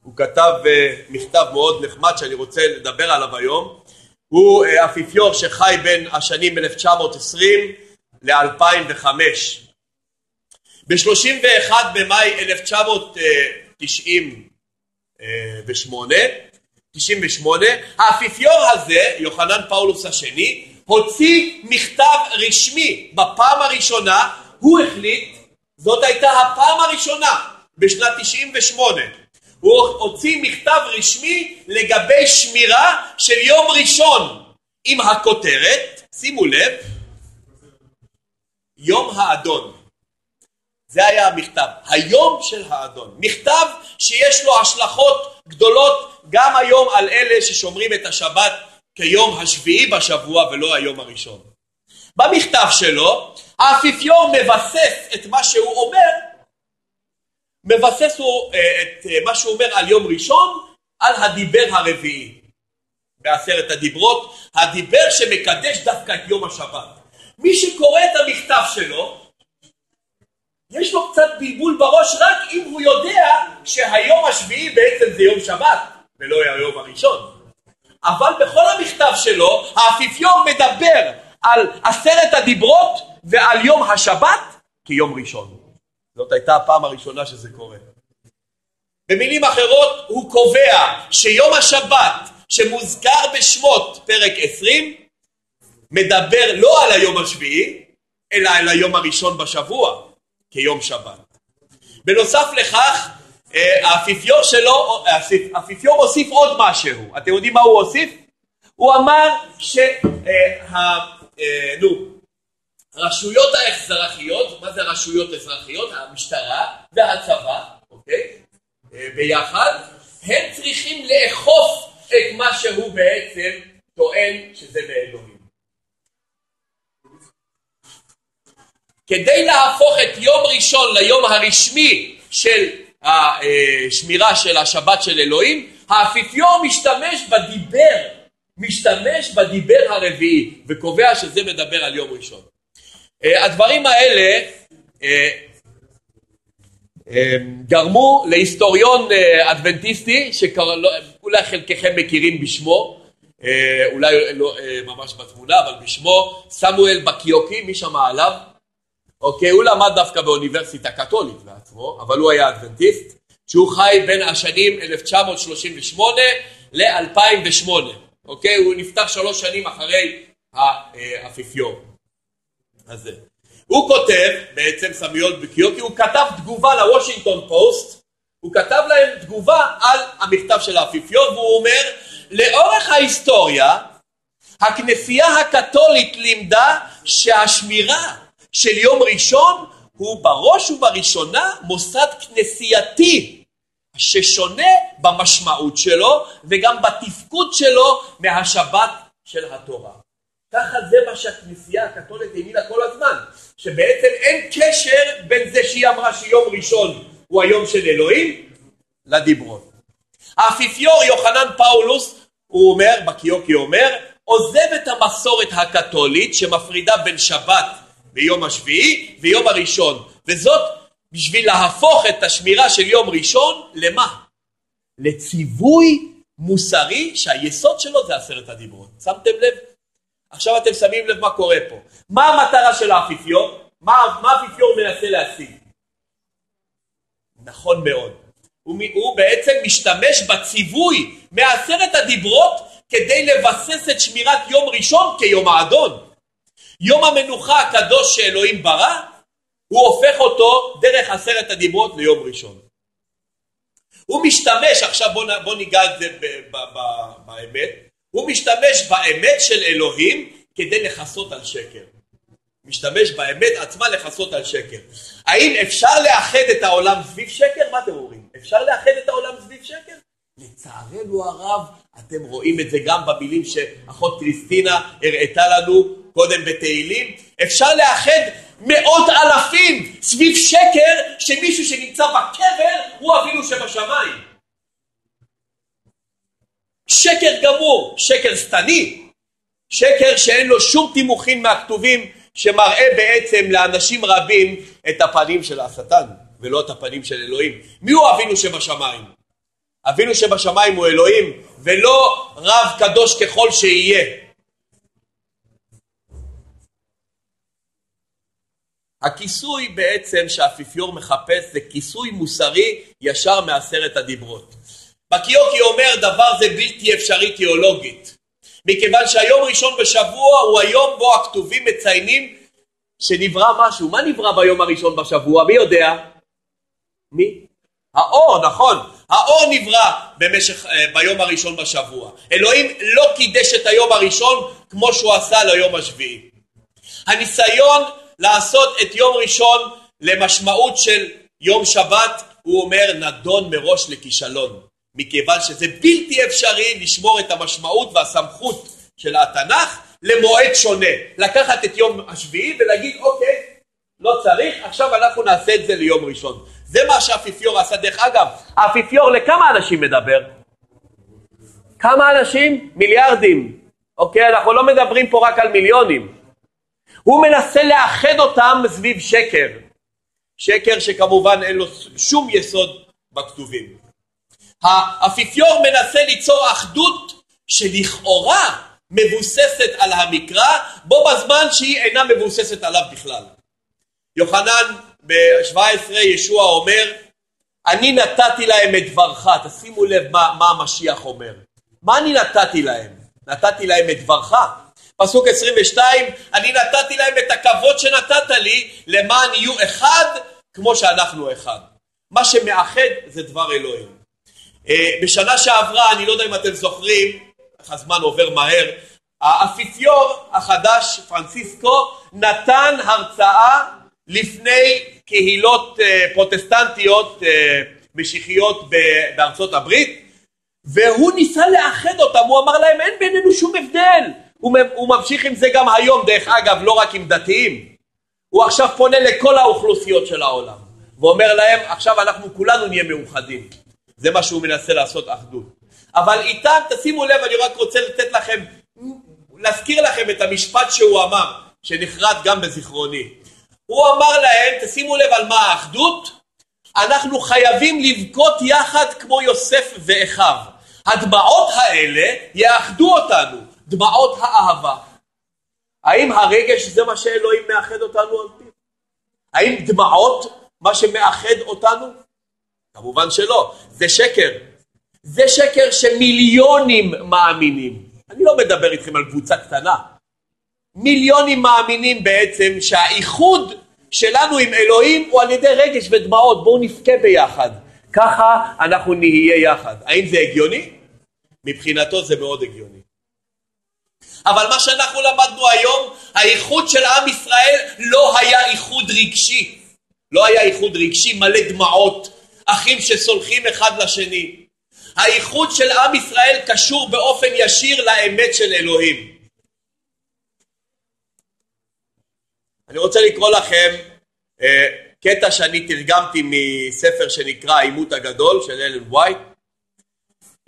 הוא כתב אה, מכתב מאוד נחמד שאני רוצה לדבר עליו היום. הוא אה, אפיפיור שחי בין השנים 1920 ל-2005. ב-31 במאי 1998, 98, האפיפיור הזה, יוחנן פאולוס השני, הוציא מכתב רשמי בפעם הראשונה, הוא החליט, זאת הייתה הפעם הראשונה בשנת 98, הוא הוציא מכתב רשמי לגבי שמירה של יום ראשון עם הכותרת, שימו לב, יום האדון. זה היה המכתב, היום של האדון. מכתב שיש לו השלכות גדולות גם היום על אלה ששומרים את השבת כיום השביעי בשבוע ולא היום הראשון. במכתב שלו האפיפיור מבסס את מה שהוא אומר, מבסס אה, את אה, מה שהוא אומר על יום ראשון על הדיבר הרביעי בעשרת הדיברות, הדיבר שמקדש דווקא את יום השבת. מי שקורא את המכתב שלו, יש לו קצת בלבול בראש רק אם הוא יודע שהיום השביעי בעצם זה יום שבת ולא היום הראשון. אבל בכל המכתב שלו האפיפיור מדבר על עשרת הדיברות ועל יום השבת כיום ראשון. זאת הייתה הפעם הראשונה שזה קורה. במילים אחרות הוא קובע שיום השבת שמוזכר בשמות פרק 20 מדבר לא על היום השביעי אלא על היום הראשון בשבוע כיום שבת. בנוסף לכך אה, האפיפיור שלו, האפיפיור הוסיף עוד משהו, אתם יודעים מה הוא הוסיף? הוא אמר שהרשויות אה, אה, האזרחיות, מה זה הרשויות האזרחיות? המשטרה והצבא, אוקיי? ביחד, הם צריכים לאכוף את מה שהוא בעצם טוען שזה באלוהים. כדי להפוך את יום ראשון ליום הרשמי של השמירה של השבת של אלוהים, האפיפיור משתמש בדיבר, משתמש בדיבר הרביעי וקובע שזה מדבר על יום ראשון. אה, הדברים האלה אה, אה, גרמו להיסטוריון אדבנטיסטי שאולי חלקכם מכירים בשמו, אולי לא ממש בתמונה אבל בשמו, סמואל בקיוקי, מי שמע עליו? אוקיי, הוא למד דווקא באוניברסיטה קתולית בעצמו, אבל הוא היה אדבנטיסט, שהוא חי בין השנים 1938 ל-2008, אוקיי? הוא נפטר שלוש שנים אחרי האפיפיור הזה. הוא כותב, בעצם סמיול בקיוקי, הוא כתב תגובה לוושינגטון פוסט, הוא כתב להם תגובה על המכתב של האפיפיור, והוא אומר, לאורך ההיסטוריה, הכנסייה הקתולית לימדה שהשמירה של יום ראשון הוא בראש ובראשונה מוסד כנסייתי ששונה במשמעות שלו וגם בתפקוד שלו מהשבת של התורה. ככה זה מה שהכנסייה הקתולית האמינה כל הזמן, שבעצם אין קשר בין זה שהיא אמרה שיום ראשון הוא היום של אלוהים לדיברות. האפיפיור יוחנן פאולוס, הוא אומר, בקיוקי אומר, עוזב את המסורת הקתולית שמפרידה בין שבת ביום השביעי ויום הראשון, וזאת בשביל להפוך את השמירה של יום ראשון למה? לציווי מוסרי שהיסוד שלו זה עשרת הדיברות. שמתם לב? עכשיו אתם שמים לב מה קורה פה. מה המטרה של האפיפיור? מה, מה האפיפיור מנסה להשיג? נכון מאוד. הוא, הוא בעצם משתמש בציווי מעשרת הדיברות כדי לבסס את שמירת יום ראשון כיום האדון. יום המנוחה הקדוש שאלוהים ברא, הוא הופך אותו דרך עשרת הדיברות ליום ראשון. הוא משתמש, עכשיו בוא, בוא ניגע את זה באמת, הוא משתמש באמת של אלוהים כדי לכסות על שקר. משתמש באמת עצמה לכסות על שקר. האם אפשר לאחד את העולם סביב שקר? מה אתם אומרים? אפשר לאחד את העולם סביב שקר? לצערנו הרב, אתם רואים את זה גם במילים שאחות קריסטינה הראתה לנו קודם בתהילים, אפשר לאחד מאות אלפים סביב שקר שמישהו שנמצא בקבר הוא אבינו שבשמיים. שקר גמור, שקר שטני, שקר שאין לו שום תימוכין מהכתובים שמראה בעצם לאנשים רבים את הפנים של השטן ולא את הפנים של אלוהים. מי הוא אבינו שבשמיים? אבינו שבשמיים הוא אלוהים ולא רב קדוש ככל שיהיה. הכיסוי בעצם שהאפיפיור מחפש זה כיסוי מוסרי ישר מעשרת הדיברות. בקיוקי אומר דבר זה בלתי אפשרי תיאולוגית, מכיוון שהיום ראשון בשבוע הוא היום בו הכתובים מציינים שנברא משהו. מה נברא ביום הראשון בשבוע? מי יודע? מי? האור, נכון. האור נברא במשך, אה, ביום הראשון בשבוע. אלוהים לא קידש את היום הראשון כמו שהוא עשה ליום השביעי. הניסיון לעשות את יום ראשון למשמעות של יום שבת, הוא אומר נדון מראש לכישלון, מכיוון שזה בלתי אפשרי לשמור את המשמעות והסמכות של התנ"ך למועד שונה. לקחת את יום השביעי ולהגיד אוקיי, לא צריך, עכשיו אנחנו נעשה את זה ליום ראשון. זה מה שהאפיפיור עשה. דרך אגב, האפיפיור לכמה אנשים מדבר? כמה אנשים? מיליארדים. אוקיי, אנחנו לא מדברים פה רק על מיליונים. הוא מנסה לאחד אותם סביב שקר. שקר שכמובן אין לו שום יסוד בכתובים. האפיפיור מנסה ליצור אחדות שלכאורה מבוססת על המקרא, בו בזמן שהיא אינה מבוססת עליו בכלל. יוחנן ב-17 ישוע אומר, אני נתתי להם את דברך, תשימו לב מה, מה המשיח אומר. מה אני נתתי להם? נתתי להם את דברך. פסוק 22, אני נתתי להם את הכבוד שנתת לי למען יהיו אחד כמו שאנחנו אחד. מה שמאחד זה דבר אלוהים. אה, בשנה שעברה, אני לא יודע אם אתם זוכרים, איך הזמן עובר מהר, האפיפיור החדש, פרנסיסקו, נתן הרצאה לפני קהילות אה, פרוטסטנטיות אה, משיחיות בארצות הברית, והוא ניסה לאחד אותם, הוא אמר להם אין בינינו שום הבדל. הוא ממשיך עם זה גם היום, דרך אגב, לא רק עם דתיים. הוא עכשיו פונה לכל האוכלוסיות של העולם, ואומר להם, עכשיו אנחנו כולנו נהיה מאוחדים. זה מה שהוא מנסה לעשות, אחדות. אבל איתם, תשימו לב, אני רק רוצה לתת לכם, להזכיר לכם את המשפט שהוא אמר, שנחרט גם בזיכרוני. הוא אמר להם, תשימו לב על מה האחדות, אנחנו חייבים לבכות יחד כמו יוסף ואחיו. הדמעות האלה יאחדו אותנו, דמעות האהבה. האם הרגש זה מה שאלוהים מאחד אותנו על פיו? האם דמעות מה שמאחד אותנו? כמובן שלא, זה שקר. זה שקר שמיליונים מאמינים. אני לא מדבר איתכם על קבוצה קטנה. מיליונים מאמינים בעצם שהאיחוד שלנו עם אלוהים הוא על ידי רגש ודמעות. בואו נבכה ביחד. ככה אנחנו נהיה יחד. האם זה הגיוני? מבחינתו זה מאוד הגיוני. אבל מה שאנחנו למדנו היום, האיחוד של עם ישראל לא היה איחוד רגשי. לא היה איחוד רגשי מלא דמעות, אחים שסולחים אחד לשני. האיחוד של עם ישראל קשור באופן ישיר לאמת של אלוהים. אני רוצה לקרוא לכם אה, קטע שאני תרגמתי מספר שנקרא העימות הגדול של אלן ווייט.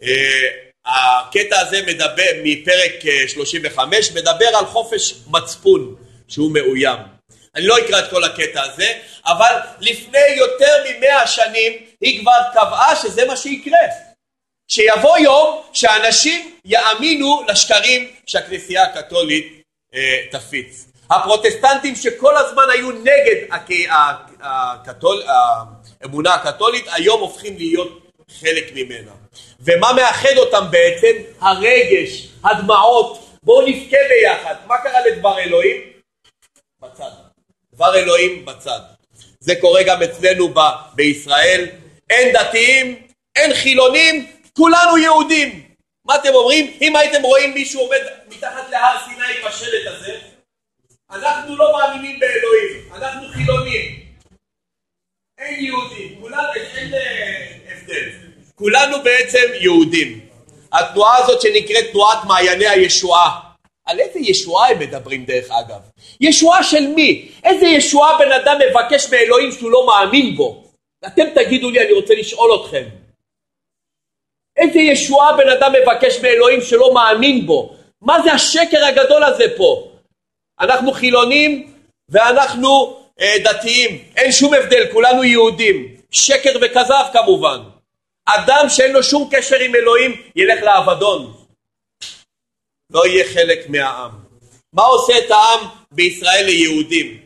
אה, הקטע הזה מדבר, מפרק 35, אה, מדבר על חופש מצפון שהוא מאוים. אני לא אקרא את כל הקטע הזה, אבל לפני יותר ממאה שנים היא כבר קבעה שזה מה שיקרה. שיבוא יום שאנשים יאמינו לשקרים שהכנסייה הקתולית אה, תפיץ. הפרוטסטנטים שכל הזמן היו נגד הקתול, האמונה הקתולית, היום הופכים להיות חלק ממנה. ומה מאחד אותם בעצם? הרגש, הדמעות. בואו נבכה ביחד. מה קרה לדבר אלוהים? בצד. דבר אלוהים בצד. זה קורה גם אצלנו ב- בישראל. אין דתיים, אין חילונים, כולנו יהודים. מה אתם אומרים? אם הייתם רואים מישהו עומד מתחת להר סיני עם השלט הזה, אנחנו לא מאמינים באלוהים, אנחנו חילונים. אין יהודים, כולנו, אין אה, הבדל. כולנו בעצם יהודים. התנועה הזאת שנקראת תנועת מעייני הישועה. על איזה ישועה הם מדברים דרך אגב? ישועה של מי? איזה ישועה בן אדם מבקש מאלוהים שהוא לא מאמין בו? אתם תגידו לי, אני רוצה לשאול אתכם. איזה ישועה בן אדם מבקש מאלוהים שלא מאמין בו? מה זה השקר הגדול הזה פה? אנחנו חילונים ואנחנו אה, דתיים, אין שום הבדל, כולנו יהודים. שקר וכזב כמובן. אדם שאין לו שום קשר עם אלוהים ילך לאבדון. לא יהיה חלק מהעם. מה עושה את העם בישראל ליהודים?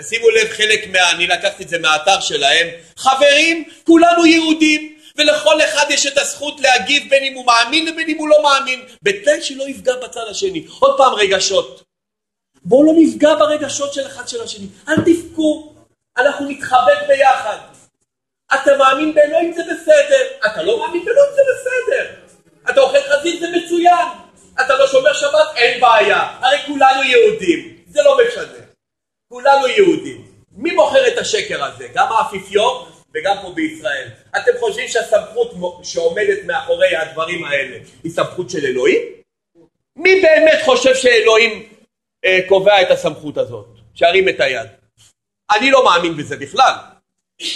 תשימו לב חלק מה... אני לקחתי את זה מהאתר שלהם. חברים, כולנו יהודים, ולכל אחד יש את הזכות להגיב בין אם הוא מאמין ובין אם הוא לא מאמין, בתנאי שלא יפגע בצד השני. עוד פעם רגשות. בואו לא נפגע ברגשות של אחד של השני. אל תבכו, אנחנו נתחבק ביחד. אתה מאמין באלוהים זה בסדר, אתה לא מאמין באלוהים זה בסדר. אתה אוכל חזית זה מצוין, אתה לא שומר שבת אין בעיה, הרי כולנו יהודים, זה לא משנה. כולנו יהודים. מי מוכר את השקר הזה? גם האפיפיור וגם פה בישראל. אתם חושבים שהסמכות שעומדת מאחורי הדברים האלה היא סמכות של אלוהים? מי באמת חושב שאלוהים אה, קובע את הסמכות הזאת? שירים את היד. אני לא מאמין בזה בכלל.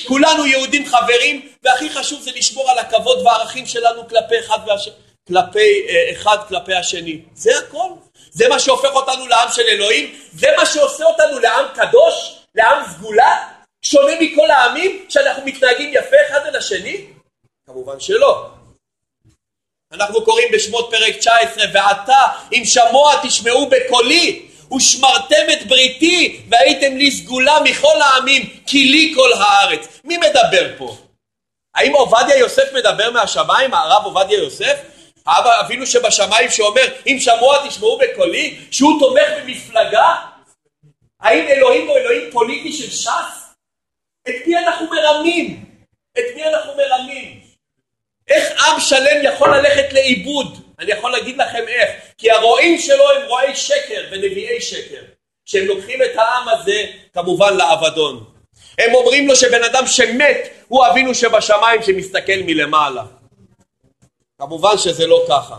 כולנו יהודים חברים, והכי חשוב זה לשמור על הכבוד והערכים שלנו כלפי אחד, והש... כלפי, אה, אחד כלפי השני. זה הכל. זה מה שהופך אותנו לעם של אלוהים, זה מה שעושה אותנו לעם קדוש, לעם סגולה, שונה מכל העמים, שאנחנו מתנהגים יפה אחד אל השני? כמובן שלא. אנחנו קוראים בשמות פרק 19, ועתה אם שמוע תשמעו בקולי, ושמרתם את בריתי והייתם לי סגולה מכל העמים כי לי כל הארץ. מי מדבר פה? האם עובדיה יוסף מדבר מהשמיים, הרב עובדיה יוסף? האבא אבינו שבשמיים שאומר אם שמוע תשמעו בקולי, שהוא תומך במפלגה? האם אלוהים הוא אלוהים פוליטי של ש"ס? את מי אנחנו מרמים? את מי אנחנו מרמים? איך עם שלם יכול ללכת לאיבוד? אני יכול להגיד לכם איך. כי הרועים שלו הם רועי שקר ונביאי שקר. שהם לוקחים את העם הזה כמובן לאבדון. הם אומרים לו שבן אדם שמת הוא אבינו שבשמיים שמסתכל מלמעלה. כמובן שזה לא ככה.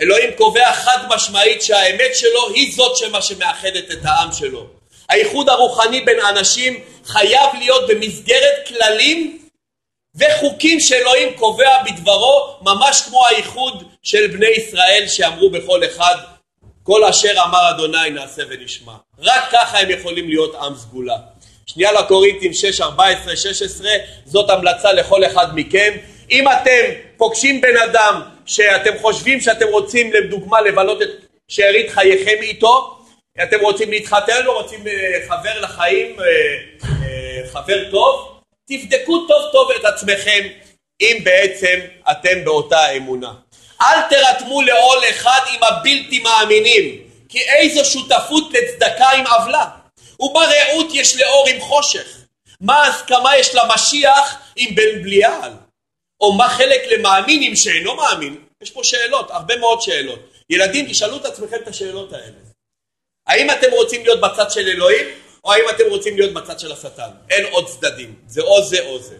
אלוהים קובע חד משמעית שהאמת שלו היא זאת שמה שמאחדת את העם שלו. האיחוד הרוחני בין אנשים חייב להיות במסגרת כללים וחוקים שאלוהים קובע בדברו ממש כמו האיחוד של בני ישראל שאמרו בכל אחד כל אשר אמר אדוני נעשה ונשמע. רק ככה הם יכולים להיות עם סגולה. שנייה לקורינטים 6, 14, 16 זאת המלצה לכל אחד מכם. אם אתם פוגשים בן אדם שאתם חושבים שאתם רוצים לדוגמה לבלות את שארית חייכם איתו אתם רוצים להתחתן או רוצים אה, חבר לחיים, אה, אה, חבר טוב, תבדקו טוב טוב את עצמכם אם בעצם אתם באותה אמונה. אל תרתמו לעול אחד עם הבלתי מאמינים, כי איזו שותפות לצדקה עם עוולה. ומה רעות יש לאור עם חושך? מה הסכמה יש למשיח עם בן בליעל? או מה חלק למאמין עם שאינו מאמין? יש פה שאלות, הרבה מאוד שאלות. ילדים, תשאלו את עצמכם את השאלות האלה. האם אתם רוצים להיות בצד של אלוהים, או האם אתם רוצים להיות בצד של השטן? אין עוד צדדים, זה או זה או זה.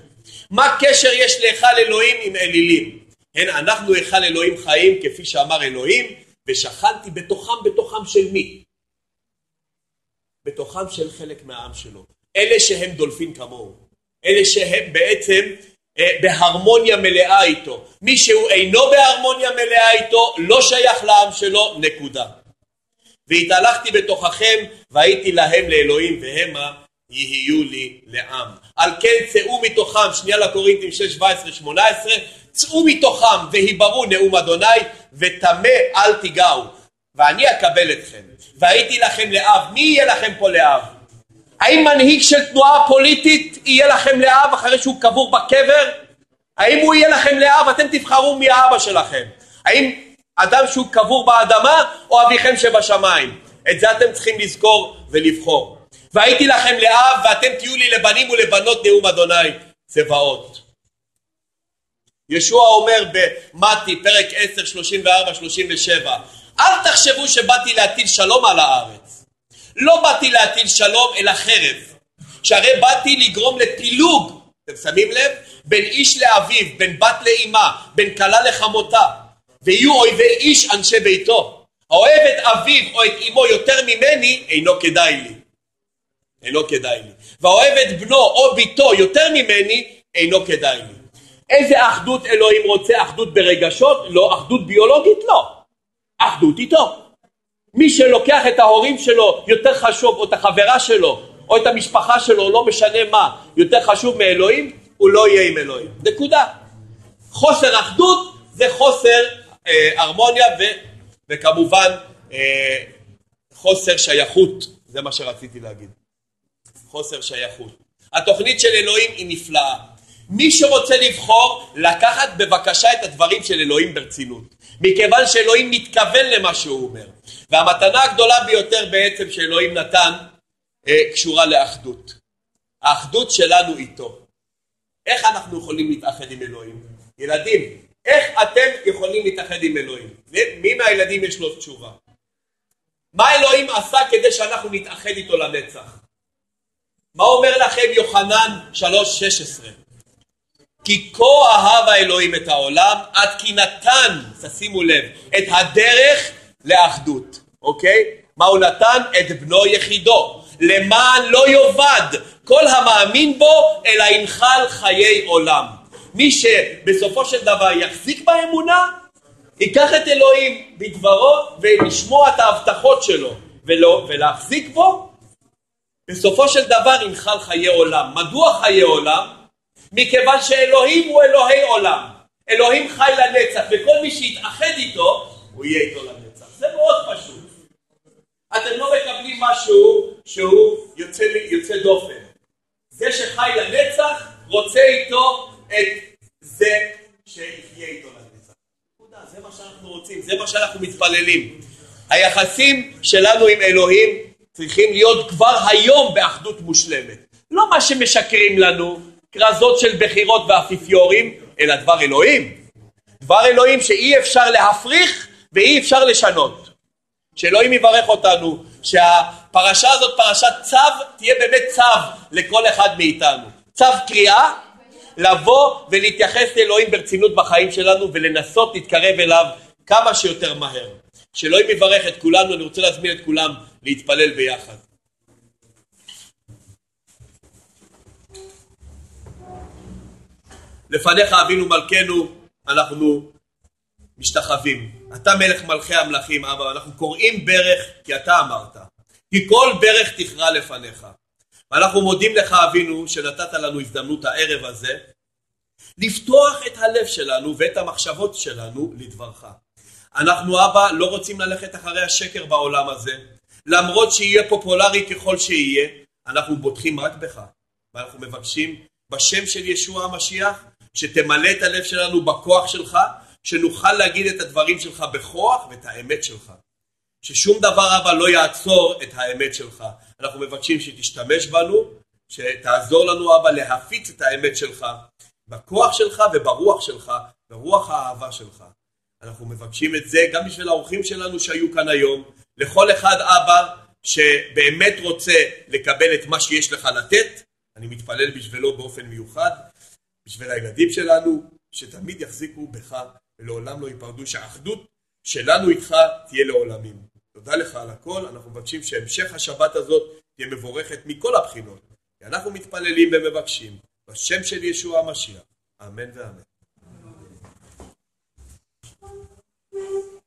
מה קשר יש להיכל אלוהים עם אלילים? הן אנחנו היכל אלוהים חיים, כפי שאמר אלוהים, ושכנתי בתוכם, בתוכם של מי? בתוכם של חלק מהעם שלו. אלה שהם דולפין כמוהו. אלה שהם בעצם בהרמוניה מלאה איתו. מי שהוא אינו בהרמוניה מלאה איתו, לא שייך לעם שלו, נקודה. והתהלכתי בתוככם והייתי להם לאלוהים והמה יהיו לי לעם. על כן צאו מתוכם, שנייה לקורינטים 6, 17, 18, צאו מתוכם והיברו נאום אדוני וטמא אל תיגעו ואני אקבל אתכם והייתי לכם לאב. מי יהיה לכם פה לאב? האם מנהיג של תנועה פוליטית יהיה לכם לאב אחרי שהוא קבור בקבר? האם הוא יהיה לכם לאב? אתם תבחרו מי האבא שלכם. האם אדם שהוא קבור באדמה או אביכם שבשמיים. את זה אתם צריכים לזכור ולבחור. והייתי לכם לאב ואתם תהיו לי לבנים ולבנות נאום אדוני צבאות. ישוע אומר במתי פרק 10 34 37 אל תחשבו שבאתי להטיל שלום על הארץ לא באתי להטיל שלום אלא חרב שהרי באתי לגרום לפילוג אתם שמים לב? בין איש לאביו, בין בת לאימה, בין כלה לחמותה ויהיו אויבי איש אנשי ביתו. האוהב את אביו או את אמו יותר ממני, אינו כדאי לי. אינו כדאי לי. והאוהב את בנו או ביתו יותר ממני, אינו כדאי לי. איזה אחדות אלוהים רוצה? אחדות ברגשות? לא. אחדות ביולוגית? לא. אחדות איתו. מי שלוקח את ההורים שלו יותר חשוב, או את החברה שלו, או את המשפחה שלו, לא משנה מה, יותר חשוב מאלוהים, הוא לא יהיה עם אלוהים. נקודה. חוסר אחדות זה חוסר אה, הרמוניה ו, וכמובן אה, חוסר שייכות, זה מה שרציתי להגיד, חוסר שייכות. התוכנית של אלוהים היא נפלאה. מי שרוצה לבחור, לקחת בבקשה את הדברים של אלוהים ברצינות. מכיוון שאלוהים מתכוון למה שהוא אומר. והמתנה הגדולה ביותר בעצם שאלוהים נתן אה, קשורה לאחדות. האחדות שלנו איתו. איך אנחנו יכולים להתאחד עם אלוהים? ילדים, איך אתם יכולים להתאחד עם אלוהים? מי מהילדים יש לו תשובה? מה אלוהים עשה כדי שאנחנו נתאחד איתו לנצח? מה אומר לכם יוחנן 3:16? כי כה אהב האלוהים את העולם עד כי נתן, תשימו לב, את הדרך לאחדות, אוקיי? מה הוא נתן? את בנו יחידו, למען לא יאבד כל המאמין בו אלא ינחל חיי עולם. מי שבסופו של דבר יחזיק באמונה, ייקח את אלוהים בדברו ולשמוע את ההבטחות שלו ולא, ולהחזיק בו, בסופו של דבר ינחל חיי עולם. מדוע חיי עולם? מכיוון שאלוהים הוא אלוהי עולם. אלוהים חי לנצח, וכל מי שיתאחד איתו, הוא יהיה איתו לנצח. זה מאוד פשוט. אתם לא מקבלים משהו שהוא יוצא, יוצא דופן. זה שחי לנצח, רוצה איתו את זה שיחיה איתו לנצח. זה מה שאנחנו רוצים, זה מה שאנחנו מתפללים. היחסים שלנו עם אלוהים צריכים להיות כבר היום באחדות מושלמת. לא מה שמשקרים לנו, כרזות של בחירות ואפיפיורים, אלא דבר אלוהים. דבר אלוהים שאי אפשר להפריך ואי אפשר לשנות. שאלוהים יברך אותנו, שהפרשה הזאת, פרשת צו, תהיה באמת צו לכל אחד מאיתנו. צו קריאה, לבוא ולהתייחס לאלוהים ברצינות בחיים שלנו ולנסות להתקרב אליו כמה שיותר מהר. שאלוהים יברך את כולנו, אני רוצה להזמין את כולם להתפלל ביחד. לפניך אבינו מלכנו, אנחנו משתחווים. אתה מלך מלכי המלכים, אבא, אנחנו קוראים ברך כי אתה אמרת. כי כל ברך תכרע לפניך. ואנחנו מודים לך אבינו שנתת לנו הזדמנות הערב הזה לפתוח את הלב שלנו ואת המחשבות שלנו לדברך. אנחנו אבא לא רוצים ללכת אחרי השקר בעולם הזה, למרות שיהיה פופולרי ככל שיהיה, אנחנו בוטחים רק בך, ואנחנו מבקשים בשם של ישוע המשיח, שתמלא את הלב שלנו בכוח שלך, שנוכל להגיד את הדברים שלך בכוח ואת האמת שלך. ששום דבר אבא לא יעצור את האמת שלך. אנחנו מבקשים שתשתמש בנו, שתעזור לנו אבא להפיץ את האמת שלך, בכוח שלך וברוח שלך, ברוח האהבה שלך. אנחנו מבקשים את זה גם בשביל האורחים שלנו שהיו כאן היום, לכל אחד אבא שבאמת רוצה לקבל את מה שיש לך לתת, אני מתפלל בשבילו באופן מיוחד, בשביל הילדים שלנו, שתמיד יחזיקו בך ולעולם לא ייפרדו, שהאחדות שלנו איתך תהיה לעולמים. תודה לך על הכל, אנחנו מבקשים שהמשך השבת הזאת תהיה מבורכת מכל הבחינות, כי אנחנו מתפללים ומבקשים, בשם של ישוע המשיח, אמן ואמן. Thank you.